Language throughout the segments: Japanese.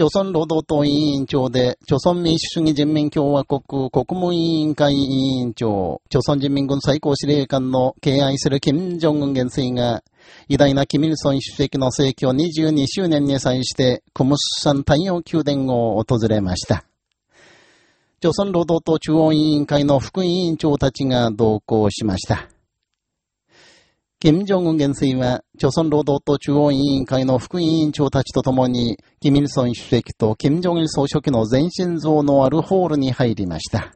朝鮮労働党委員長で、朝鮮民主主義人民共和国国務委員会委員長、朝鮮人民軍最高司令官の敬愛する金正恩元帥が、偉大なキミルソン主席の逝去22周年に際して、クムスサン太陽宮殿を訪れました。朝鮮労働党中央委員会の副委員長たちが同行しました。金正恩元帥は、朝鮮労働党中央委員会の副委員長たちと共に、キミルソン主席と金正恩総書記の全身像のあるホールに入りました。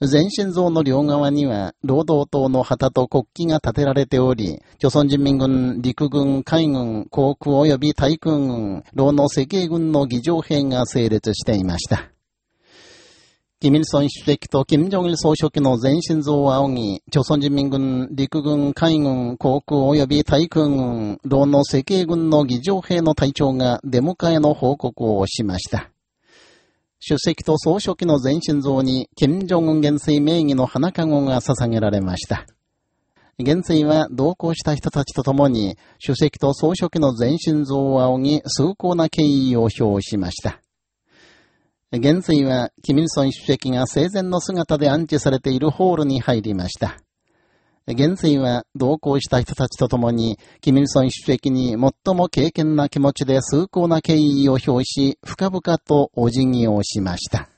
全身像の両側には、労働党の旗と国旗が立てられており、朝鮮人民軍、陸軍、海軍、航空及び対空軍、労の赤衛軍の議場兵が整列していました。キミルソン主席とキム・ジョンル総書記の全身像を仰ぎ、朝鮮人民軍、陸軍、海軍、航空及び対空軍、労の赤衛軍の議場兵の隊長が出迎えの報告をしました。主席と総書記の全身像に、金正恩元帥名義の花籠が捧げられました。元帥は同行した人たちと共に、主席と総書記の全身像を仰ぎ、崇高な敬意を表しました。元帥は、キミルソン主席が生前の姿で安置されているホールに入りました。元帥は同行した人たちと共に、キミルソン主席に最も敬虔な気持ちで崇高な敬意を表し、深々とお辞儀をしました。